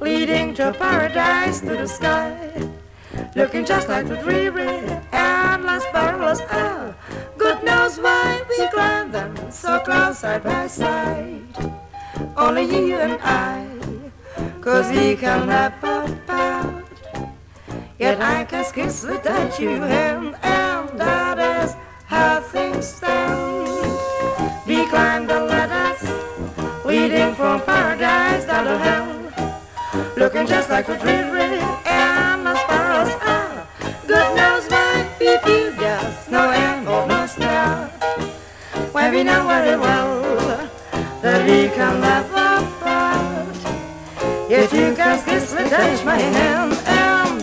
leading to paradise through the sky. Looking just like the dreary, endless, perilous air. Good knows why we climb them so close side by side. Only you and I, cause he can never part. Yet I can scarcely touch you, and, and that is how things stand. We climb the ladders leading from down to hell, looking just like the dreary endless perilous air. Good just. When we know very well that we can never part. Yet you touch my hand, and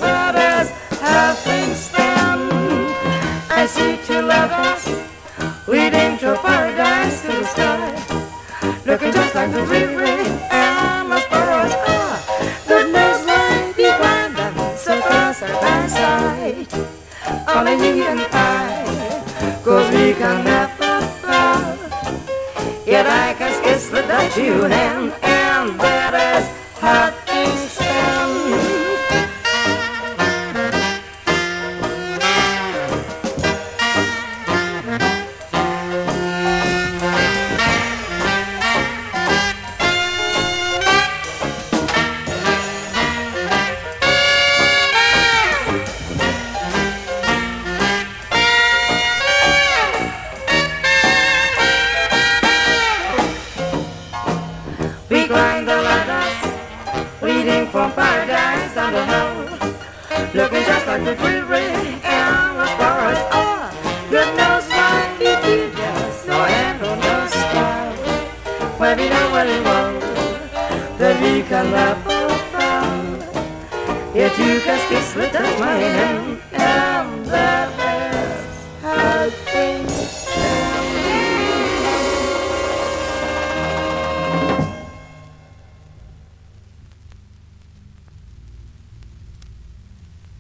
how things stand. I see two lovers leading to the sky, looking just like the dreary Only you and I, cause we can never part. Yet I can scarcely touch you hand, and that is We climb the ladders leading from paradise down to hell, looking just like the dreary endless forest. Oh, good knows why we feel just no end or no sky. Where we know very well that we can laugh around, yet you can scarcely touch my hand.